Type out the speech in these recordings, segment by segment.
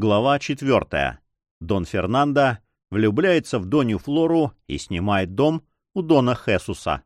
Глава 4. Дон Фернандо влюбляется в Донью Флору и снимает дом у Дона Хесуса.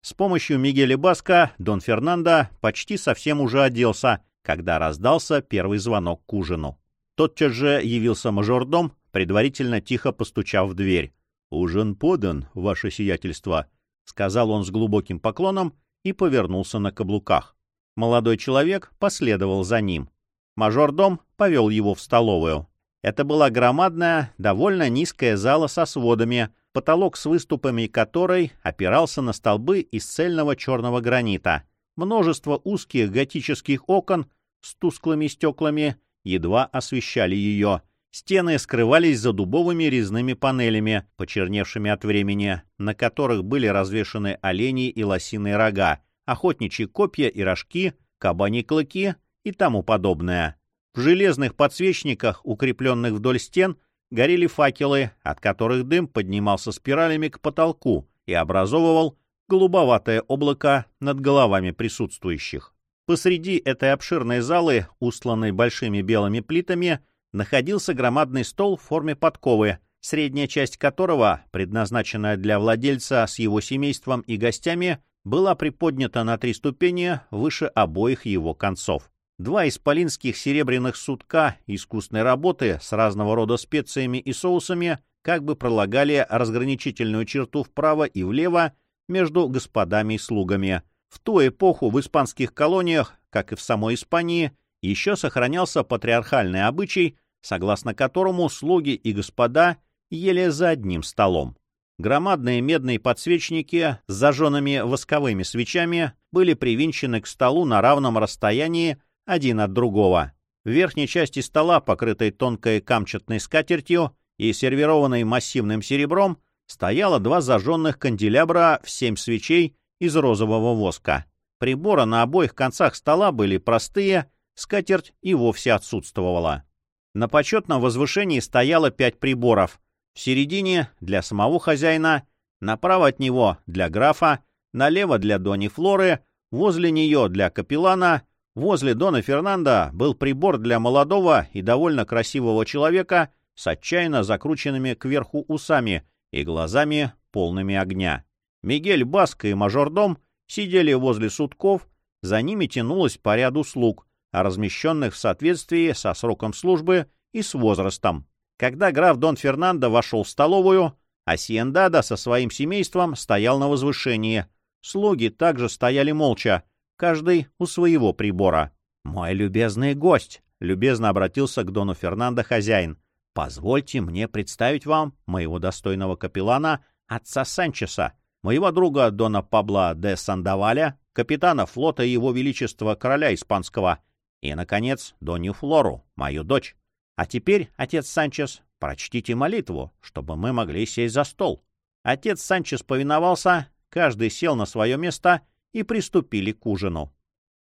С помощью Мигеля Баска Дон Фернандо почти совсем уже оделся, когда раздался первый звонок к ужину. Тотчас же явился мажордом, предварительно тихо постучав в дверь. «Ужин подан, ваше сиятельство», — сказал он с глубоким поклоном и повернулся на каблуках. Молодой человек последовал за ним. Мажордом повел его в столовую. Это была громадная, довольно низкая зала со сводами, потолок с выступами которой опирался на столбы из цельного черного гранита. Множество узких готических окон с тусклыми стеклами едва освещали ее. Стены скрывались за дубовыми резными панелями, почерневшими от времени, на которых были развешаны олени и лосиные рога, охотничьи копья и рожки, кабани клыки и тому подобное. В железных подсвечниках, укрепленных вдоль стен, горели факелы, от которых дым поднимался спиралями к потолку и образовывал голубоватое облако над головами присутствующих. Посреди этой обширной залы, устланной большими белыми плитами, находился громадный стол в форме подковы, средняя часть которого, предназначенная для владельца с его семейством и гостями, была приподнята на три ступени выше обоих его концов. Два исполинских серебряных сутка искусной работы с разного рода специями и соусами как бы пролагали разграничительную черту вправо и влево между господами и слугами. В ту эпоху в испанских колониях, как и в самой Испании, еще сохранялся патриархальный обычай, согласно которому слуги и господа ели за одним столом. Громадные медные подсвечники с зажженными восковыми свечами были привинчены к столу на равном расстоянии один от другого. В верхней части стола, покрытой тонкой камчатной скатертью и сервированной массивным серебром, стояло два зажженных канделябра в семь свечей из розового воска. Приборы на обоих концах стола были простые, скатерть и вовсе отсутствовала. На почетном возвышении стояло пять приборов, в середине — для самого хозяина, направо от него — для графа, налево — для Дони Флоры, возле нее — для капеллана, возле Дона Фернанда был прибор для молодого и довольно красивого человека с отчаянно закрученными кверху усами и глазами, полными огня. Мигель Баск и мажордом сидели возле сутков, за ними тянулось по ряду слуг, размещенных в соответствии со сроком службы и с возрастом. Когда граф Дон Фернандо вошел в столовую, Асиендада со своим семейством стоял на возвышении. Слуги также стояли молча, каждый у своего прибора. «Мой любезный гость», — любезно обратился к Дону Фернандо хозяин, — «позвольте мне представить вам моего достойного капеллана, отца Санчеса, моего друга Дона Пабла де Сандаваля, капитана флота Его Величества Короля Испанского, и, наконец, Донью Флору, мою дочь. А теперь, отец Санчес, прочтите молитву, чтобы мы могли сесть за стол. Отец Санчес повиновался, каждый сел на свое место и приступили к ужину.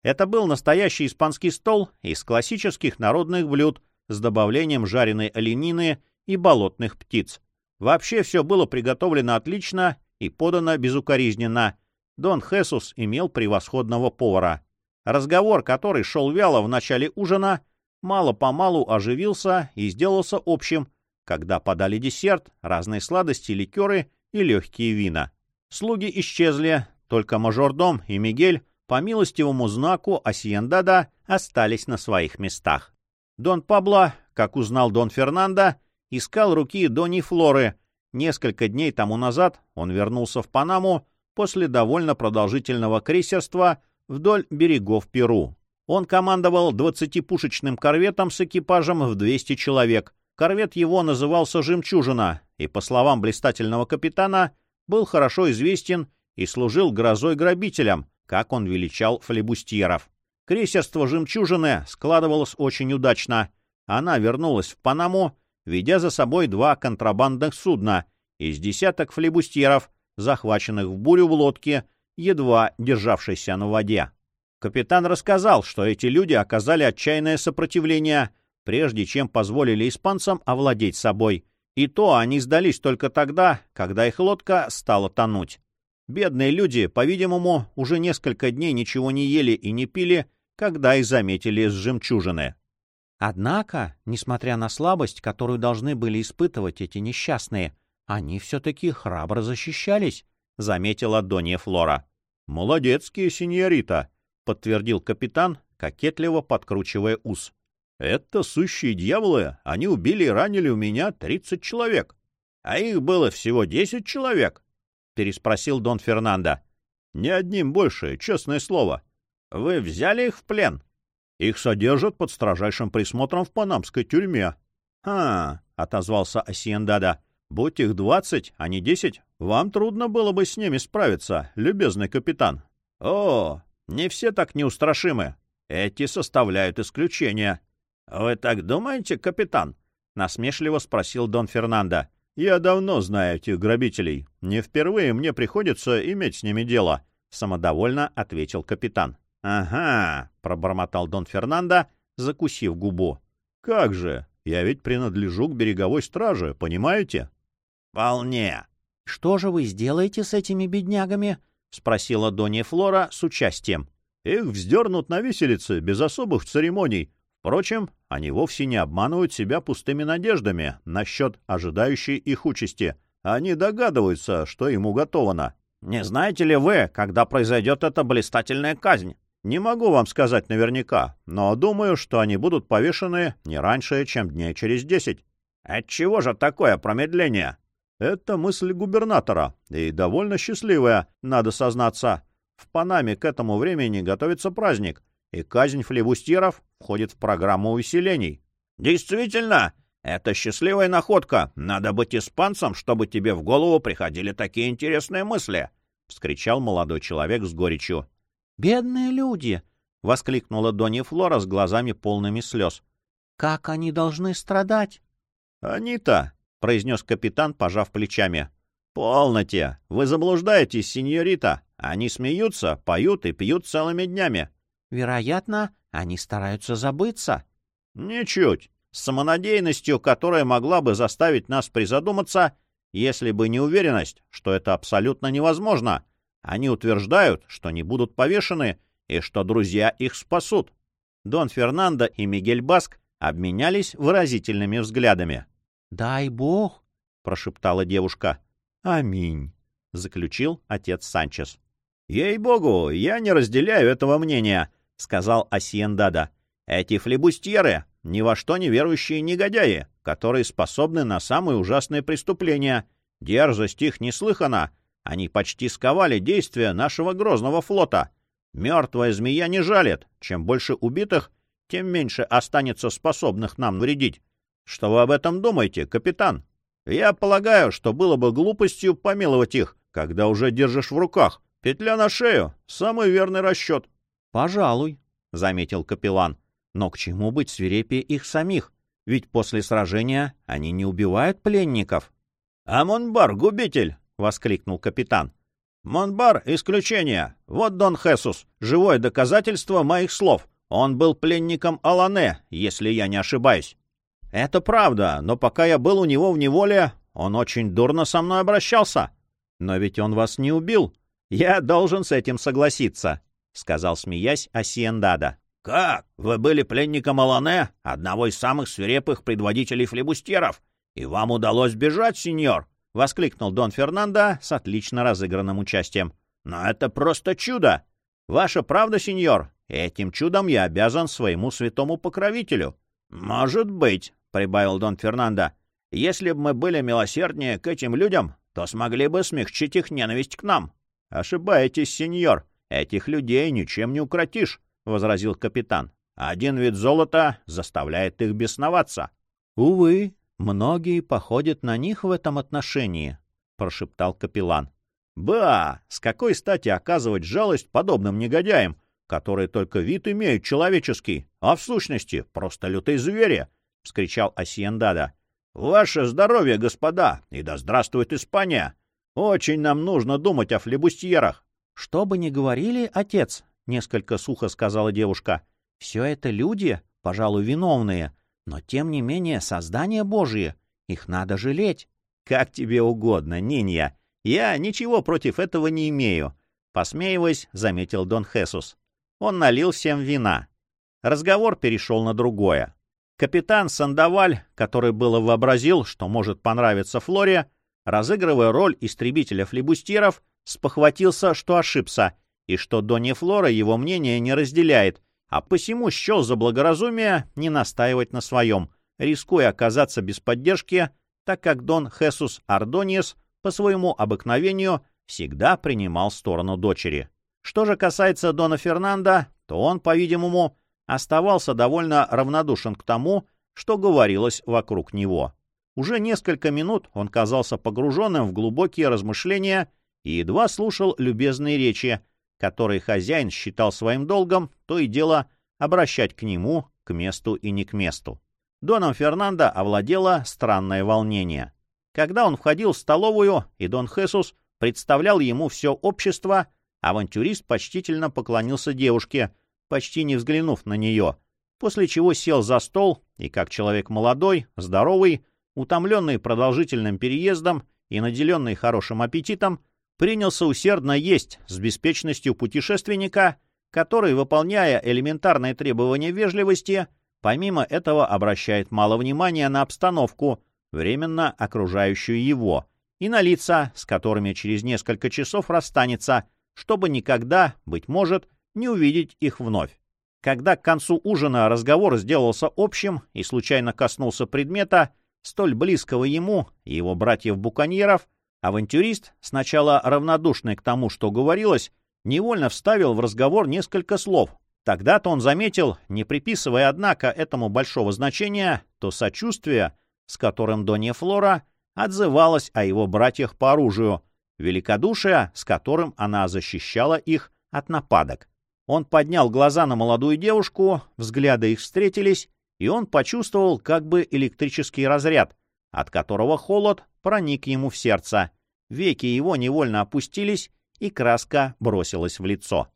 Это был настоящий испанский стол из классических народных блюд с добавлением жареной оленины и болотных птиц. Вообще все было приготовлено отлично и подано безукоризненно. Дон Хесус имел превосходного повара. Разговор, который шел вяло в начале ужина, мало-помалу оживился и сделался общим, когда подали десерт, разные сладости, ликеры и легкие вина. Слуги исчезли, только мажордом и Мигель по милостивому знаку Асиендада остались на своих местах. Дон Пабло, как узнал Дон Фернандо, искал руки Дони Флоры. Несколько дней тому назад он вернулся в Панаму после довольно продолжительного крейсерства вдоль берегов Перу. Он командовал двадцатипушечным корветом с экипажем в 200 человек. Корвет его назывался «Жемчужина», и, по словам блистательного капитана, был хорошо известен и служил грозой грабителям, как он величал флебустьеров. Крейсерство «Жемчужины» складывалось очень удачно. Она вернулась в Панаму, ведя за собой два контрабандных судна из десяток флебустьеров, захваченных в бурю в лодке, едва державшейся на воде. Капитан рассказал, что эти люди оказали отчаянное сопротивление, прежде чем позволили испанцам овладеть собой. И то они сдались только тогда, когда их лодка стала тонуть. Бедные люди, по-видимому, уже несколько дней ничего не ели и не пили, когда их заметили с жемчужины. Однако, несмотря на слабость, которую должны были испытывать эти несчастные, они все-таки храбро защищались, — заметила Донья Флора. — Молодецкие, синьорита, — подтвердил капитан, кокетливо подкручивая ус. — Это сущие дьяволы, они убили и ранили у меня тридцать человек. — А их было всего десять человек, — переспросил Дон Фернандо. — Не одним больше, честное слово. Вы взяли их в плен? Их содержат под строжайшим присмотром в панамской тюрьме. — А, — отозвался Асиендада, — будь их двадцать, а не десять, вам трудно было бы с ними справиться, любезный капитан. — О, не все так неустрашимы. Эти составляют исключение. — Вы так думаете, капитан? — насмешливо спросил Дон Фернандо. — Я давно знаю этих грабителей. Не впервые мне приходится иметь с ними дело, — самодовольно ответил капитан. — Ага, — пробормотал Дон Фернандо, закусив губу. — Как же? Я ведь принадлежу к береговой страже, понимаете? — Вполне. — Что же вы сделаете с этими беднягами? — спросила Донья Флора с участием. — Их вздернут на виселице без особых церемоний. Впрочем, они вовсе не обманывают себя пустыми надеждами насчет ожидающей их участи. Они догадываются, что им уготовано. — Не знаете ли вы, когда произойдет эта блистательная казнь? Не могу вам сказать наверняка, но думаю, что они будут повешены не раньше, чем дней через десять. Отчего же такое промедление? Это мысль губернатора, и довольно счастливая, надо сознаться. В Панаме к этому времени готовится праздник, и казнь флебустьеров входит в программу усилений. Действительно, это счастливая находка. Надо быть испанцем, чтобы тебе в голову приходили такие интересные мысли, — вскричал молодой человек с горечью. «Бедные люди!» — воскликнула Донья Флора с глазами полными слез. «Как они должны страдать?» «Они-то!» — произнес капитан, пожав плечами. «Полноте! Вы заблуждаетесь, сеньорита! Они смеются, поют и пьют целыми днями!» «Вероятно, они стараются забыться». «Ничуть! С самонадеянностью, которая могла бы заставить нас призадуматься, если бы не уверенность, что это абсолютно невозможно!» Они утверждают, что не будут повешены и что друзья их спасут. Дон Фернандо и Мигель Баск обменялись выразительными взглядами. «Дай бог!» — прошептала девушка. «Аминь!» — заключил отец Санчес. «Ей-богу, я не разделяю этого мнения», — сказал Асиендада. «Эти флебустьеры — ни во что не верующие негодяи, которые способны на самые ужасные преступления. Дерзость их неслыхана, они почти сковали действия нашего грозного флота. Мертвая змея не жалит. Чем больше убитых, тем меньше останется способных нам вредить. Что вы об этом думаете, капитан? Я полагаю, что было бы глупостью помиловать их, когда уже держишь в руках. Петля на шею — самый верный расчет. — Пожалуй, — заметил капеллан. — Но к чему быть свирепее их самих? Ведь после сражения они не убивают пленников. — Амонбар — губитель, — воскликнул капитан. «Монбар — исключение. Вот Дон Хесус, живое доказательство моих слов. Он был пленником Алане, если я не ошибаюсь». «Это правда, но пока я был у него в неволе, он очень дурно со мной обращался. Но ведь он вас не убил. Я должен с этим согласиться», — сказал, смеясь, Асиендада. «Как? Вы были пленником Алане, одного из самых свирепых предводителей флебустеров, и вам удалось бежать, сеньор?» — воскликнул Дон Фернандо с отлично разыгранным участием. «Но это просто чудо! Ваша правда, сеньор? Этим чудом я обязан своему святому покровителю». «Может быть», — прибавил Дон Фернандо. «Если бы мы были милосерднее к этим людям, то смогли бы смягчить их ненависть к нам». «Ошибаетесь, сеньор. Этих людей ничем не укротишь», — возразил капитан. «Один вид золота заставляет их бесноваться». «Увы», «Многие походят на них в этом отношении», — прошептал капеллан. «Ба! С какой стати оказывать жалость подобным негодяям, которые только вид имеют человеческий, а в сущности просто лютые звери?» — вскричал Асиендада. «Ваше здоровье, господа, и да здравствует Испания! Очень нам нужно думать о флебустьерах!» «Что бы ни говорили, отец», — несколько сухо сказала девушка, — «все это люди, пожалуй, виновные, но, тем не менее, создание Божие. Их надо жалеть. — Как тебе угодно, Нинья. Я ничего против этого не имею. Посмеиваясь, заметил Дон Хесус. Он налил всем вина. Разговор перешел на другое. Капитан Сандаваль, который было вообразил, что может понравиться Флоре, разыгрывая роль истребителя флебустьеров, спохватился, что ошибся, и что Донни Флора его мнение не разделяет, а посему счел за благоразумие не настаивать на своем, рискуя оказаться без поддержки, так как Дон Хесус Ардониес по своему обыкновению всегда принимал сторону дочери. Что же касается Дона Фернанда, то он, по-видимому, оставался довольно равнодушен к тому, что говорилось вокруг него. Уже несколько минут он казался погруженным в глубокие размышления и едва слушал любезные речи, которые хозяин считал своим долгом, то и дело обращать к нему, к месту и не к месту. Доном Фернандо овладело странное волнение. Когда он входил в столовую, и Дон Хесус представлял ему все общество, авантюрист почтительно поклонился девушке, почти не взглянув на нее, после чего сел за стол и, как человек молодой, здоровый, утомленный продолжительным переездом и наделенный хорошим аппетитом, принялся усердно есть с беспечностью путешественника, который, выполняя элементарные требования вежливости, помимо этого обращает мало внимания на обстановку, временно окружающую его, и на лица, с которыми через несколько часов расстанется, чтобы никогда, быть может, не увидеть их вновь. Когда к концу ужина разговор сделался общим и случайно коснулся предмета, столь близкого ему и его братьев-буконьеров, авантюрист, сначала равнодушный к тому, что говорилось, невольно вставил в разговор несколько слов. Тогда-то он заметил, не приписывая, однако, этому большого значения, то сочувствие, с которым Донья Флора отзывалась о его братьях по оружию, великодушие, с которым она защищала их от нападок. Он поднял глаза на молодую девушку, взгляды их встретились, и он почувствовал как бы электрический разряд, от которого холод проник ему в сердце. Веки его невольно опустились, и краска бросилась в лицо.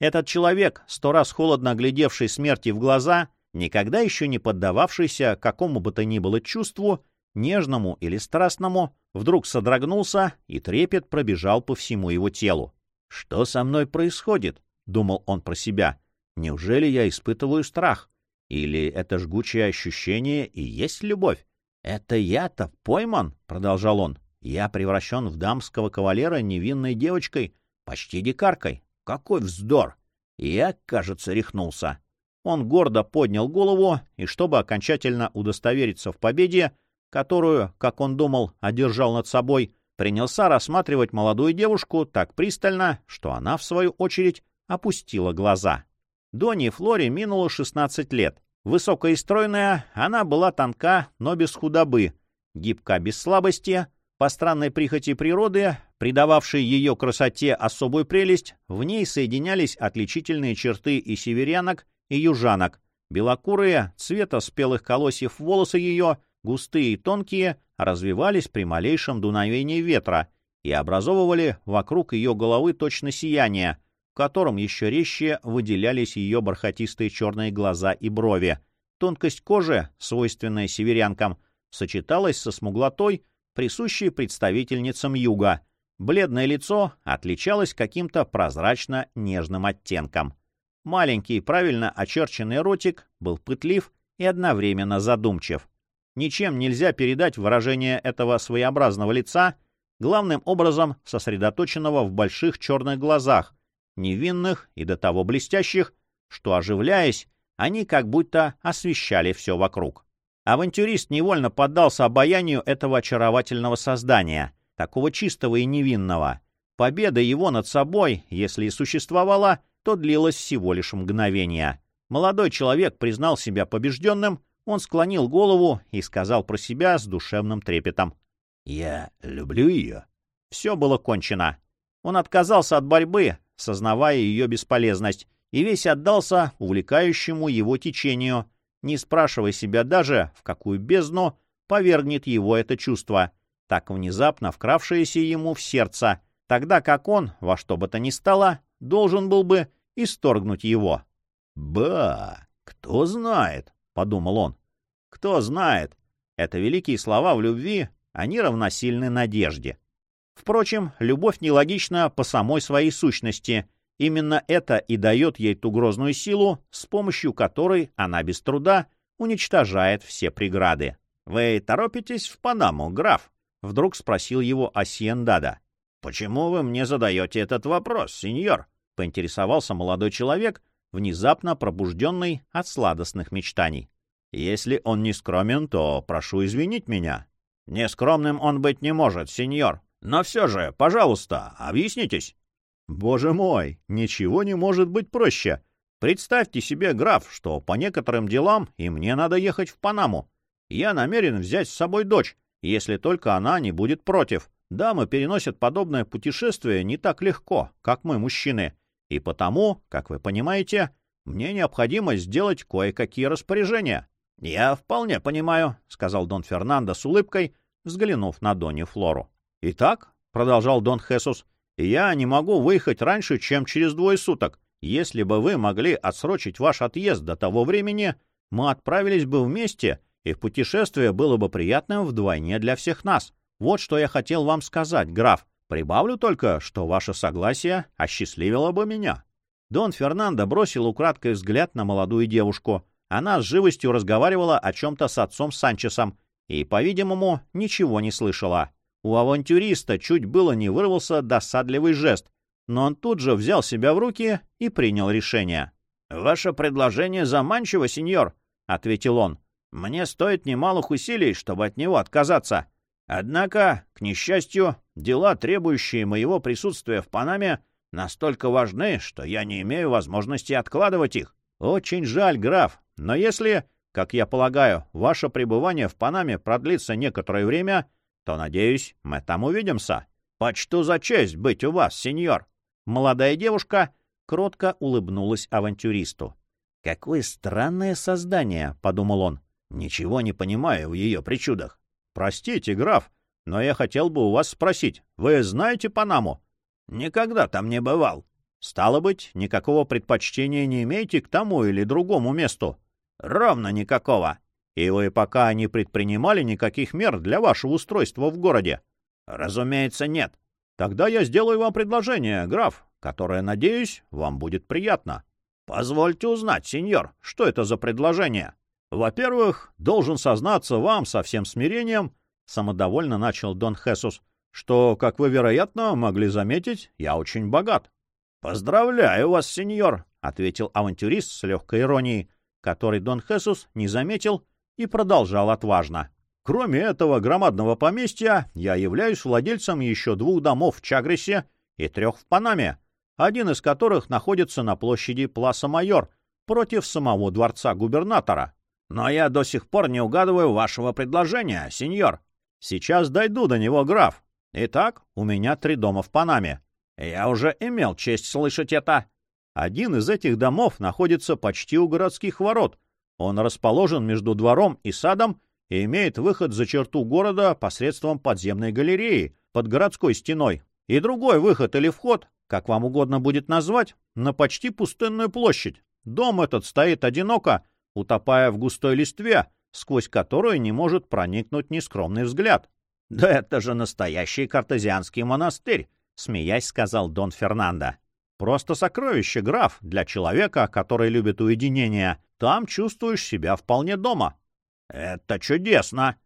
Этот человек, сто раз холодно глядевший смерти в глаза, никогда еще не поддававшийся какому бы то ни было чувству, нежному или страстному, вдруг содрогнулся, и трепет пробежал по всему его телу. «Что со мной происходит?» — думал он про себя. «Неужели я испытываю страх? Или это жгучее ощущение и есть любовь? Это я-то пойман?» — продолжал он. «Я превращен в дамского кавалера невинной девочкой, почти дикаркой. Какой вздор!» Я, кажется, рехнулся. Он гордо поднял голову, и чтобы окончательно удостовериться в победе, которую, как он думал, одержал над собой, принялся рассматривать молодую девушку так пристально, что она, в свою очередь, опустила глаза. Доне Флоре минуло 16 лет. Высокая и стройная, она была тонка, но без худобы, гибка без слабости, по странной прихоти природы, придававшей ее красоте особую прелесть, в ней соединялись отличительные черты и северянок, и южанок. Белокурые, цвета спелых колосьев волосы ее, густые и тонкие, развивались при малейшем дуновении ветра и образовывали вокруг ее головы точно сияние, котором еще резче выделялись ее бархатистые черные глаза и брови. Тонкость кожи, свойственная северянкам, сочеталась со смуглотой, присущей представительницам юга. Бледное лицо отличалось каким-то прозрачно-нежным оттенком. Маленький правильно очерченный ротик был пытлив и одновременно задумчив. Ничем нельзя передать выражение этого своеобразного лица, главным образом сосредоточенного в больших черных глазах, невинных и до того блестящих, что, оживляясь, они как будто освещали все вокруг. Авантюрист невольно поддался обаянию этого очаровательного создания, такого чистого и невинного. Победа его над собой, если и существовала, то длилась всего лишь мгновение. Молодой человек признал себя побежденным, он склонил голову и сказал про себя с душевным трепетом. «Я люблю ее». Все было кончено. Он отказался от борьбы, сознавая ее бесполезность, и весь отдался увлекающему его течению, не спрашивая себя даже, в какую бездну повергнет его это чувство, так внезапно вкравшееся ему в сердце, тогда как он, во что бы то ни стало, должен был бы исторгнуть его. «Ба! Кто знает?» — подумал он. «Кто знает?» Это великие слова в любви, они равносильны надежде. Впрочем, любовь нелогична по самой своей сущности. Именно это и дает ей ту грозную силу, с помощью которой она без труда уничтожает все преграды. «Вы торопитесь в Панаму, граф?» — вдруг спросил его Асиендада. «Почему вы мне задаете этот вопрос, сеньор?» — поинтересовался молодой человек, внезапно пробужденный от сладостных мечтаний. «Если он не скромен, то прошу извинить меня». «Нескромным он быть не может, сеньор. Но все же, пожалуйста, объяснитесь». «Боже мой, ничего не может быть проще. Представьте себе, граф, что по некоторым делам и мне надо ехать в Панаму. Я намерен взять с собой дочь, если только она не будет против. Дамы переносят подобное путешествие не так легко, как мы, мужчины. И потому, как вы понимаете, мне необходимо сделать кое-какие распоряжения. — Я вполне понимаю, — сказал Дон Фернандо с улыбкой, взглянув на Донни Флору. — Итак, — продолжал Дон Хесус, — я не могу выехать раньше, чем через двое суток. Если бы вы могли отсрочить ваш отъезд до того времени, мы отправились бы вместе, и путешествие было бы приятным вдвойне для всех нас. Вот что я хотел вам сказать, граф. Прибавлю только, что ваше согласие осчастливило бы меня». Дон Фернандо бросил украдкой взгляд на молодую девушку. Она с живостью разговаривала о чем-то с отцом Санчесом и, по-видимому, ничего не слышала. У авантюриста чуть было не вырвался досадливый жест, но он тут же взял себя в руки и принял решение. «Ваше предложение заманчиво, сеньор», — ответил он. «Мне стоит немалых усилий, чтобы от него отказаться. Однако, к несчастью, дела, требующие моего присутствия в Панаме, настолько важны, что я не имею возможности откладывать их. Очень жаль, граф, но если, как я полагаю, ваше пребывание в Панаме продлится некоторое время, то, надеюсь, мы там увидимся. Почту за честь быть у вас, сеньор». Молодая девушка кротко улыбнулась авантюристу. «Какое странное создание!» — подумал он. «Ничего не понимаю в ее причудах». «Простите, граф, но я хотел бы у вас спросить, вы знаете Панаму?» «Никогда там не бывал». «Стало быть, никакого предпочтения не имеете к тому или другому месту?» «Ровно никакого». «И вы пока не предпринимали никаких мер для вашего устройства в городе?» «Разумеется, нет». Тогда я сделаю вам предложение, граф, которое, надеюсь, вам будет приятно. Позвольте узнать, сеньор, что это за предложение? Во-первых, должен сознаться вам со всем смирением, самодовольно начал Дон Хесус, что, как вы, вероятно, могли заметить, я очень богат. Поздравляю вас, сеньор, ответил авантюрист с легкой иронией, который Дон Хесус не заметил и продолжал отважно. Кроме этого громадного поместья, я являюсь владельцем еще двух домов в Чагресе и трех в Панаме, один из которых находится на площади Пласа-Майор против самого дворца губернатора. Но я до сих пор не угадываю вашего предложения, сеньор. Сейчас дойду до него, граф. Итак, у меня три дома в Панаме. Я уже имел честь слышать это. Один из этих домов находится почти у городских ворот. Он расположен между двором и садом и имеет выход за черту города посредством подземной галереи под городской стеной, и другой выход или вход, как вам угодно будет назвать, на почти пустынную площадь. Дом этот стоит одиноко, утопая в густой листве, сквозь которую не может проникнуть нескромный взгляд. — Да это же настоящий картезианский монастырь! — смеясь сказал Дон Фернандо. — Просто сокровище, граф, для человека, который любит уединение. Там чувствуешь себя вполне дома. Это чудесно!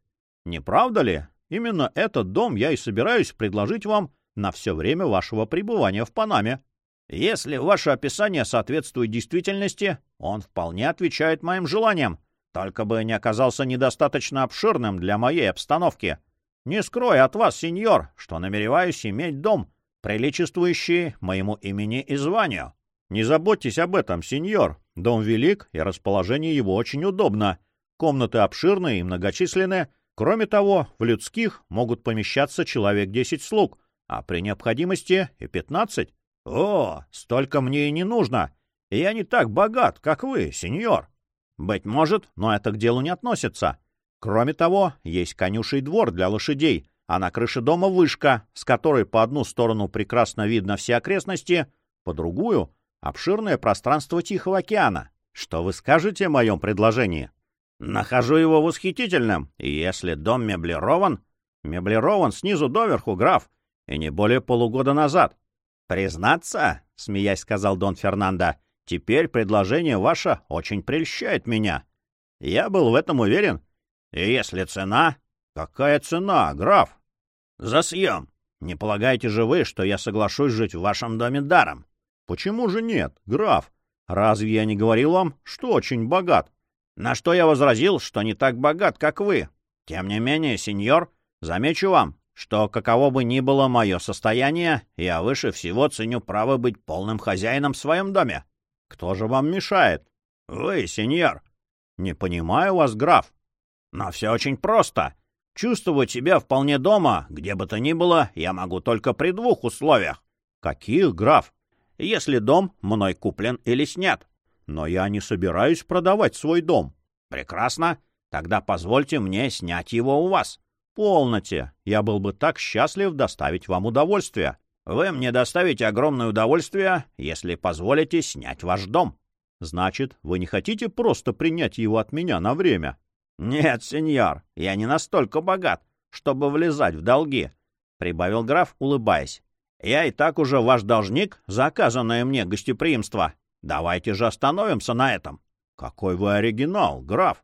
Не правда ли? Именно этот дом я и собираюсь предложить вам на все время вашего пребывания в Панаме. Если ваше описание соответствует действительности, он вполне отвечает моим желаниям, только бы не оказался недостаточно обширным для моей обстановки. Не скрою от вас, сеньор, что намереваюсь иметь дом, приличествующий моему имени и званию. Не заботьтесь об этом, сеньор. Дом велик, и расположение его очень удобно. Комнаты обширные и многочисленные. Кроме того, в людских могут помещаться человек 10 слуг, а при необходимости и 15. О, столько мне и не нужно. Я не так богат, как вы, сеньор. Быть может, но это к делу не относится. Кроме того, есть конюший двор для лошадей, а на крыше дома вышка, с которой по одну сторону прекрасно видно все окрестности, по другую — обширное пространство Тихого океана. Что вы скажете о моем предложении? Нахожу его восхитительным, если дом меблирован... Меблирован снизу доверху, граф, и не более полугода назад. Признаться, — смеясь сказал Дон Фернандо, — теперь предложение ваше очень прельщает меня. Я был в этом уверен. И если цена... Какая цена, граф? За съем. Не полагаете же вы, что я соглашусь жить в вашем доме даром? Почему же нет, граф? Разве я не говорил вам, что очень богат? На что я возразил, что не так богат, как вы. Тем не менее, сеньор, замечу вам, что каково бы ни было мое состояние, я выше всего ценю право быть полным хозяином в своем доме. Кто же вам мешает? Вы, сеньор. Не понимаю вас, граф. Но все очень просто. Чувствовать себя вполне дома, где бы то ни было, я могу только при двух условиях. Каких, граф? Если дом мной куплен или снят. Но я не собираюсь продавать свой дом. Прекрасно. Тогда позвольте мне снять его у вас. Полноте. Я был бы так счастлив доставить вам удовольствие. Вы мне доставите огромное удовольствие, если позволите снять ваш дом. Значит, вы не хотите просто принять его от меня на время? Нет, сеньор, я не настолько богат, чтобы влезать в долги, прибавил граф, улыбаясь. Я и так уже ваш должник за оказанное мне гостеприимство. Давайте же остановимся на этом. Какой вы оригинал, граф.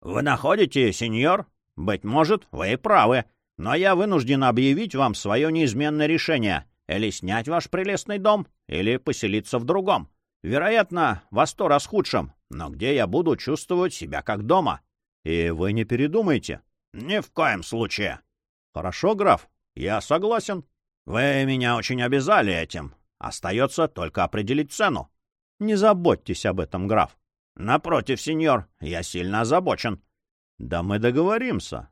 Вы находите, сеньор? Быть может, вы и правы, но я вынужден объявить вам свое неизменное решение — или снять ваш прелестный дом, или поселиться в другом. Вероятно, во сто раз худшем, но где я буду чувствовать себя как дома. И вы не передумайте. Ни в коем случае. Хорошо, граф, я согласен. Вы меня очень обязали этим. Остается только определить цену. Не заботьтесь об этом, граф. Напротив, сеньор, я сильно озабочен. Да мы договоримся.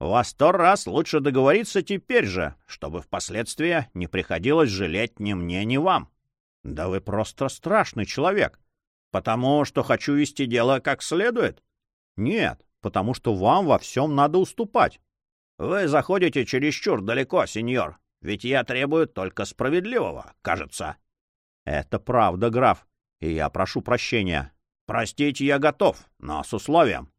Во сто раз лучше договориться теперь же, чтобы впоследствии не приходилось жалеть ни мне, ни вам. Да вы просто страшный человек. Потому что хочу вести дело как следует? Нет, потому что вам во всем надо уступать. Вы заходите чересчур далеко, сеньор, ведь я требую только справедливого, кажется. Это правда, граф, и я прошу прощения. Простить я готов, но с условием.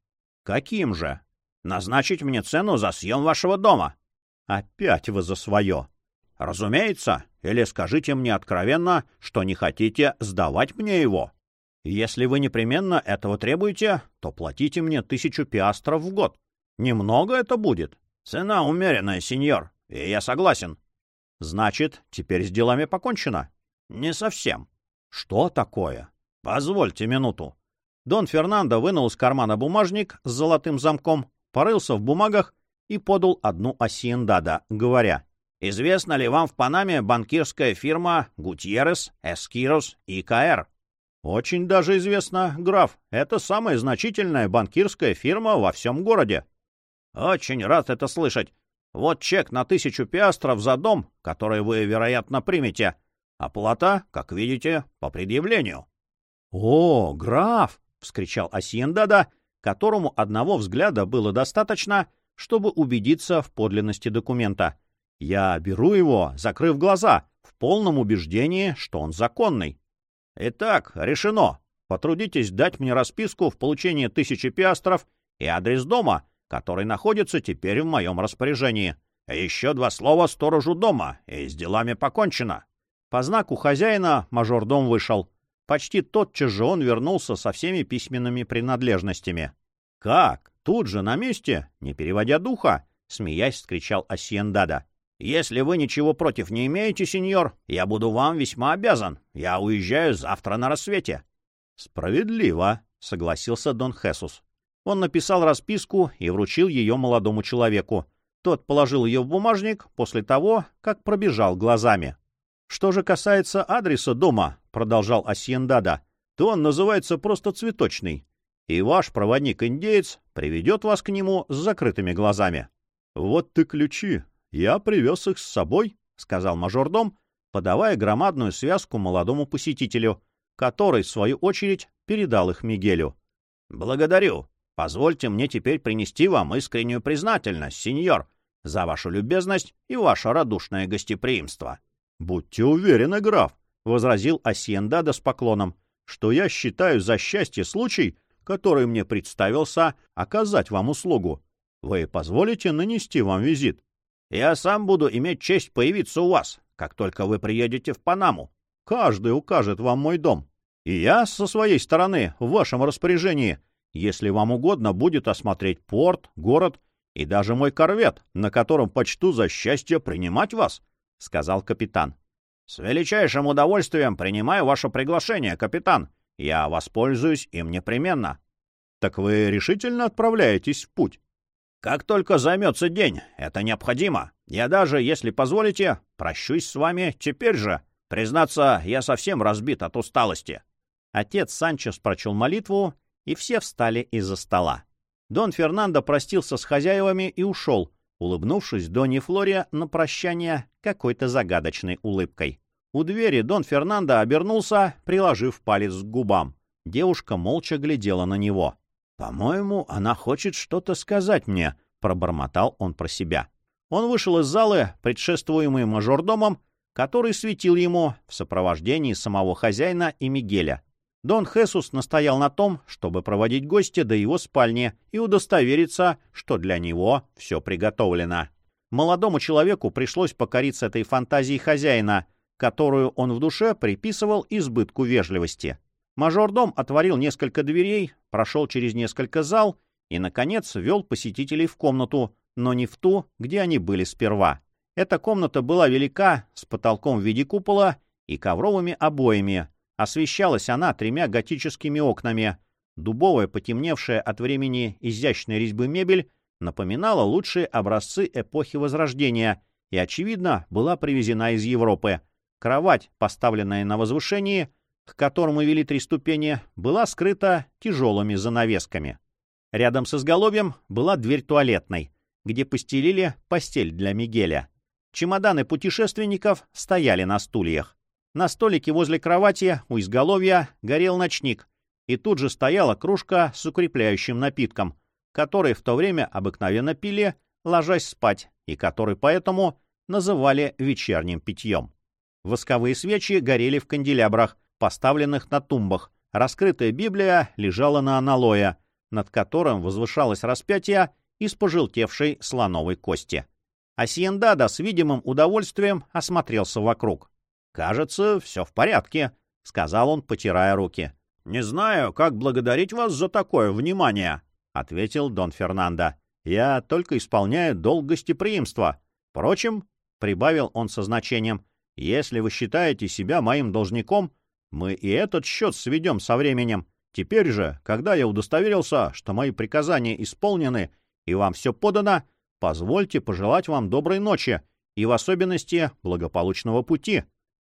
Каким же? назначить мне цену за съем вашего дома. Опять вы за свое. Разумеется, или скажите мне откровенно, что не хотите сдавать мне его. Если вы непременно этого требуете, то платите мне тысячу пиастров в год. Немного это будет. Цена умеренная, сеньор, и я согласен. Значит, теперь с делами покончено? Не совсем. Что такое? Позвольте минуту. Дон Фернандо вынул из кармана бумажник с золотым замком порылся в бумагах и подал одну асиендада, говоря, «Известна ли вам в Панаме банкирская фирма Гутьеррес, Эскирос и КР?» «Очень даже известно, граф. Это самая значительная банкирская фирма во всем городе». «Очень рад это слышать. Вот чек на тысячу пиастров за дом, который вы, вероятно, примете. Оплата, как видите, по предъявлению». «О, граф!» — вскричал Асиендада которому одного взгляда было достаточно, чтобы убедиться в подлинности документа. Я беру его, закрыв глаза, в полном убеждении, что он законный. Итак, решено. Потрудитесь дать мне расписку в получении тысячи пиастров и адрес дома, который находится теперь в моем распоряжении. Еще два слова сторожу дома, и с делами покончено. По знаку хозяина мажордом вышел. Почти тотчас же он вернулся со всеми письменными принадлежностями. «Как? Тут же, на месте? Не переводя духа?» — смеясь, скричал Асьендада. «Если вы ничего против не имеете, сеньор, я буду вам весьма обязан. Я уезжаю завтра на рассвете». «Справедливо», — согласился Дон Хесус. Он написал расписку и вручил ее молодому человеку. Тот положил ее в бумажник после того, как пробежал глазами. «Что же касается адреса дома», — продолжал Асьендада, — «то он называется просто цветочный, и ваш проводник-индеец приведет вас к нему с закрытыми глазами». «Вот ты ключи. Я привез их с собой», — сказал мажордом, подавая громадную связку молодому посетителю, который, в свою очередь, передал их Мигелю. «Благодарю. Позвольте мне теперь принести вам искреннюю признательность, сеньор, за вашу любезность и ваше радушное гостеприимство». «Будьте уверены, граф», — возразил Асьендада с поклоном, «что я считаю за счастье случай, который мне представился, оказать вам услугу. Вы позволите нанести вам визит? Я сам буду иметь честь появиться у вас, как только вы приедете в Панаму. Каждый укажет вам мой дом. И я, со своей стороны, в вашем распоряжении, если вам угодно будет осмотреть порт, город и даже мой корвет, на котором почту за счастье принимать вас», — сказал капитан. «С величайшим удовольствием принимаю ваше приглашение, капитан. Я воспользуюсь им непременно». «Так вы решительно отправляетесь в путь?» «Как только займется день, это необходимо. Я даже, если позволите, прощусь с вами теперь же. Признаться, я совсем разбит от усталости». Отец Санчес прочел молитву, и все встали из-за стола. Дон Фернандо простился с хозяевами и ушел, улыбнувшись Доне Флоре на прощание какой-то загадочной улыбкой. У двери Дон Фернандо обернулся, приложив палец к губам. Девушка молча глядела на него. «По-моему, она хочет что-то сказать мне», — пробормотал он про себя. Он вышел из залы, предшествуемый мажордомом, который светил ему в сопровождении самого хозяина и Мигеля. Дон Хесус настоял на том, чтобы проводить гостя до его спальни и удостовериться, что для него все приготовлено. Молодому человеку пришлось покориться этой фантазии хозяина, которую он в душе приписывал избытку вежливости. Мажордом отворил несколько дверей, прошел через несколько зал и, наконец, вел посетителей в комнату, но не в ту, где они были сперва. Эта комната была велика, с потолком в виде купола и ковровыми обоями. Освещалась она тремя готическими окнами. Дубовая, потемневшая от времени изящной резьбы мебель напоминала лучшие образцы эпохи Возрождения и, очевидно, была привезена из Европы. Кровать, поставленная на возвышении, к которому вели три ступени, была скрыта тяжелыми занавесками. Рядом с изголовьем была дверь туалетной, где постелили постель для Мигеля. Чемоданы путешественников стояли на стульях. На столике возле кровати у изголовья горел ночник, и тут же стояла кружка с укрепляющим напитком, который в то время обыкновенно пили, ложась спать, и который поэтому называли вечерним питьем. Восковые свечи горели в канделябрах, поставленных на тумбах. Раскрытая Библия лежала на аналое, над которым возвышалось распятие из пожелтевшей слоновой кости. Асьендада с видимым удовольствием осмотрелся вокруг. «Кажется, все в порядке», — сказал он, потирая руки. «Не знаю, как благодарить вас за такое внимание», — ответил Дон Фернандо. «Я только исполняю долг гостеприимства. Впрочем, — прибавил он со значением, — если вы считаете себя моим должником, мы и этот счет сведем со временем. Теперь же, когда я удостоверился, что мои приказания исполнены и вам все подано, позвольте пожелать вам доброй ночи и в особенности благополучного пути.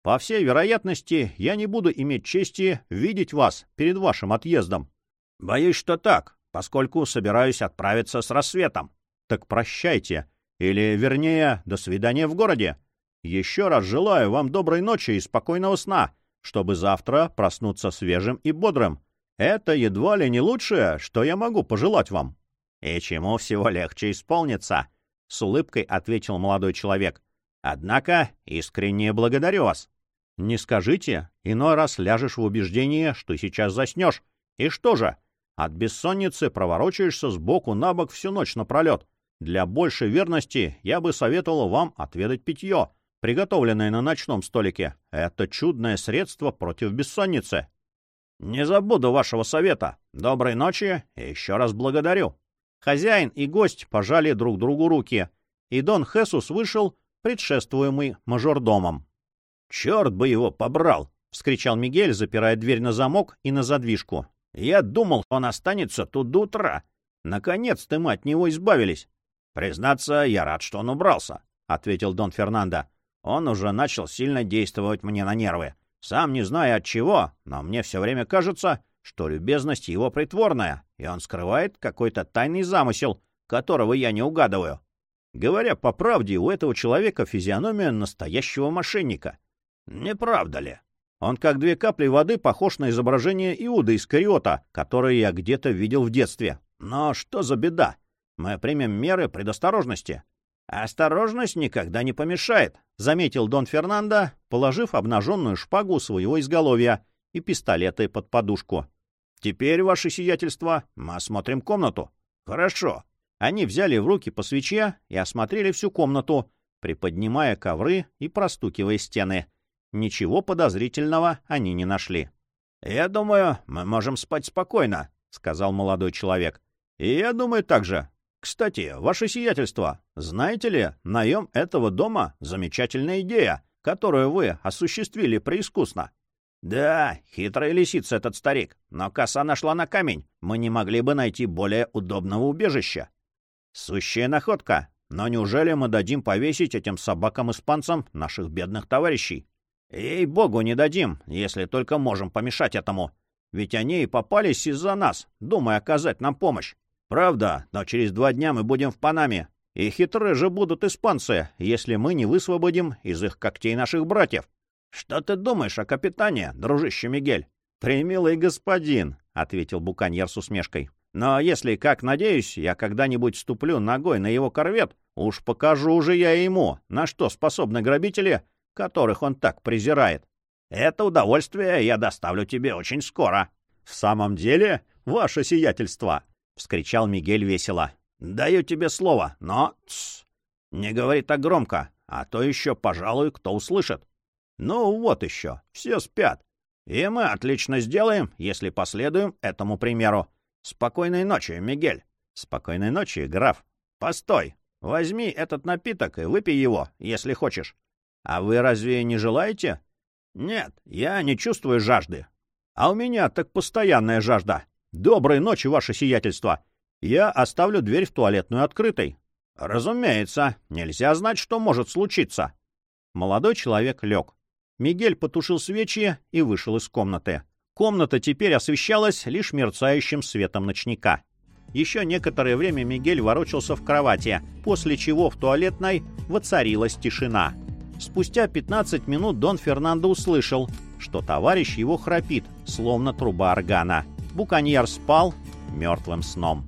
По всей вероятности, я не буду иметь чести видеть вас перед вашим отъездом. Боюсь, что так, поскольку собираюсь отправиться с рассветом. Так прощайте, или, вернее, до свидания в городе. Еще раз желаю вам доброй ночи и спокойного сна чтобы завтра проснуться свежим и бодрым. Это едва ли не лучшее, что я могу пожелать вам. — И чему всего легче исполниться? — с улыбкой ответил молодой человек. — Однако искренне благодарю вас. — Не скажите, иной раз ляжешь в убеждение, что сейчас заснешь. И что же? От бессонницы проворочаешься сбоку на бок всю ночь напролет. Для большей верности я бы советовал вам отведать питье, приготовленное на ночном столике. Это чудное средство против бессонницы. Не забуду вашего совета. Доброй ночи и еще раз благодарю. Хозяин и гость пожали друг другу руки, и Дон Хесус вышел, предшествуемый мажордомом. «Черт бы его побрал!» — вскричал Мигель, запирая дверь на замок и на задвижку. «Я думал, он останется тут до утра. Наконец-то мы от него избавились. Признаться, я рад, что он убрался», — ответил Дон Фернандо. Он уже начал сильно действовать мне на нервы. Сам не знаю от чего, но мне все время кажется, что любезность его притворная, и он скрывает какой-то тайный замысел, которого я не угадываю. Говоря по правде, у этого человека физиономия настоящего мошенника. Не правда ли? Он как две капли воды похож на изображение Иуда из Кариота, которое я где-то видел в детстве. Но что за беда? Мы примем меры предосторожности. «Осторожность никогда не помешает», — заметил Дон Фернандо, положив обнаженную шпагу своего изголовья и пистолеты под подушку. «Теперь, ваше сиятельство, мы осмотрим комнату». «Хорошо». Они взяли в руки по свече и осмотрели всю комнату, приподнимая ковры и простукивая стены. Ничего подозрительного они не нашли. «Я думаю, мы можем спать спокойно», — сказал молодой человек. «И я думаю так же. Кстати, ваше сиятельство, знаете ли, наем этого дома — замечательная идея, которую вы осуществили преискусно. Да, хитрая лисица этот старик, но коса нашла на камень. Мы не могли бы найти более удобного убежища. Сущая находка. Но неужели мы дадим повесить этим собакам-испанцам наших бедных товарищей? Ей-богу, не дадим, если только можем помешать этому. Ведь они и попались из-за нас, думая оказать нам помощь. Правда, но через два дня мы будем в Панаме. И хитрые же будут испанцы, если мы не высвободим из их когтей наших братьев. Что ты думаешь о капитане, дружище Мигель? Примилый господин, — ответил Буканьер с усмешкой. Но если, как надеюсь, я когда-нибудь ступлю ногой на его корвет, уж покажу же я ему, на что способны грабители, которых он так презирает. Это удовольствие я доставлю тебе очень скоро. — В самом деле, ваше сиятельство! — вскричал Мигель весело. — Даю тебе слово, но... Тс, не говори так громко, а то еще, пожалуй, кто услышит. Ну вот еще, все спят. И мы отлично сделаем, если последуем этому примеру. Спокойной ночи, Мигель. Спокойной ночи, граф. Постой, возьми этот напиток и выпей его, если хочешь. А вы разве не желаете? Нет, я не чувствую жажды. А у меня так постоянная жажда. Доброй ночи, ваше сиятельство. Я оставлю дверь в туалетную открытой. Разумеется, нельзя знать, что может случиться. Молодой человек лег. Мигель потушил свечи и вышел из комнаты. Комната теперь освещалась лишь мерцающим светом ночника. Еще некоторое время Мигель ворочался в кровати, после чего в туалетной воцарилась тишина. Спустя 15 минут Дон Фернандо услышал, что товарищ его храпит, словно труба органа. Буконьер спал мертвым сном.